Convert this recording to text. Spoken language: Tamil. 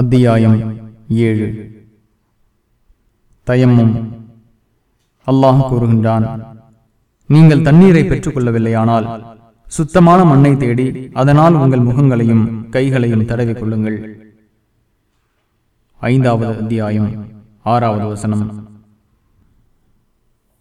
அத்தியாயம் ஏழு. தயமும் அல்லாஹ் கூறுகின்றான் நீங்கள் தண்ணீரை பெற்றுக் கொள்ளவில்லையானால் சுத்தமான மண்ணை தேடி அதனால் உங்கள் முகங்களையும் கைகளையும் தடவிக் கொள்ளுங்கள் ஐந்தாவது அத்தியாயம் ஆறாவது வசனம்.